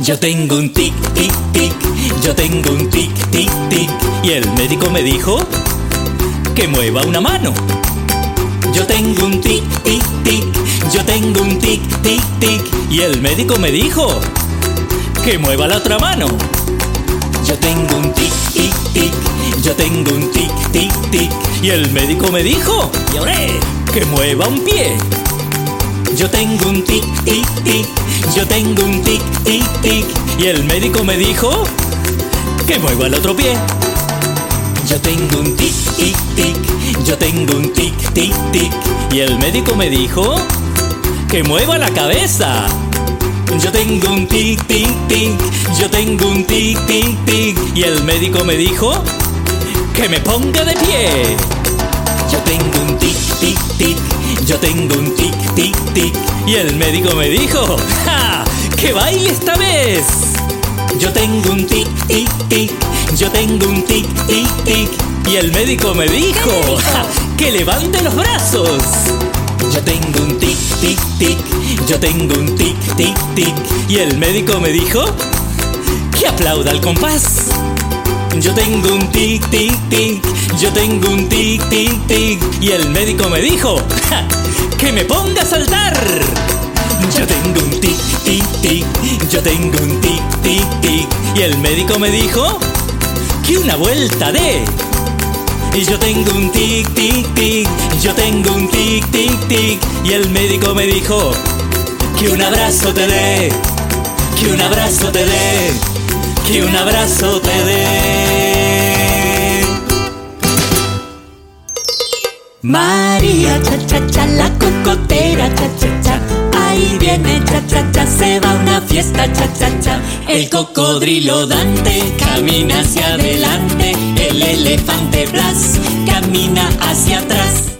Yo tengo un tic, tic, tic, yo tengo un tic, tic, tic. Y el médico me dijo que mueva una mano. Yo tengo un tic, tic, tic, yo tengo un tic, tic, tic. Y el médico me dijo que mueva la otra mano. Yo tengo un tic, tic, tic, yo tengo un tic, tic, tic. Y el médico me dijo, que mueva un pie. Yo tengo un tic, tic, tic, yo tengo un tic, tic, tic. Y el médico me dijo que mueva el otro pie. Yo tengo un tic, tic, tic, yo tengo un tic, tic, tic. Y el médico me dijo que mueva la cabeza. Yo tengo un tic, tic, tic, yo tengo un tic, tic, tic. Y el médico me dijo que me ponga de pie. Yo tengo un tic, tic, tic, yo tengo un tic, tic. Y el médico me dijo, ¡ja! ¡Que baile esta vez! Yo tengo un tic, tic, tic, yo tengo un tic, tic, tic. Y el médico me dijo, ¡ja! ¡Que levante los brazos! Yo tengo un tic, tic, tic, yo tengo un tic, tic, tic. Y el médico me dijo que aplauda al compás. Yo tengo un tic, tic, tic, yo tengo un tic, tic, tic. Y el médico me dijo que me ponga a saltar. Yo tengo un tic, tic, tic, yo tengo un tic, tic, tic. Y el médico me dijo que una vuelta de. Y yo tengo un tic, tic, tic, yo tengo un tic, tic, tic. Y el médico me dijo que un abrazo te dé, que un abrazo te dé, que un abrazo te dé. María, cha, cha, cha, la cocotera, cha, cha, cha. Ahí viene, cha, cha, cha, se va una fiesta, cha, cha, cha. El cocodrilo Dante camina hacia adelante. El elefante Blas camina hacia atrás.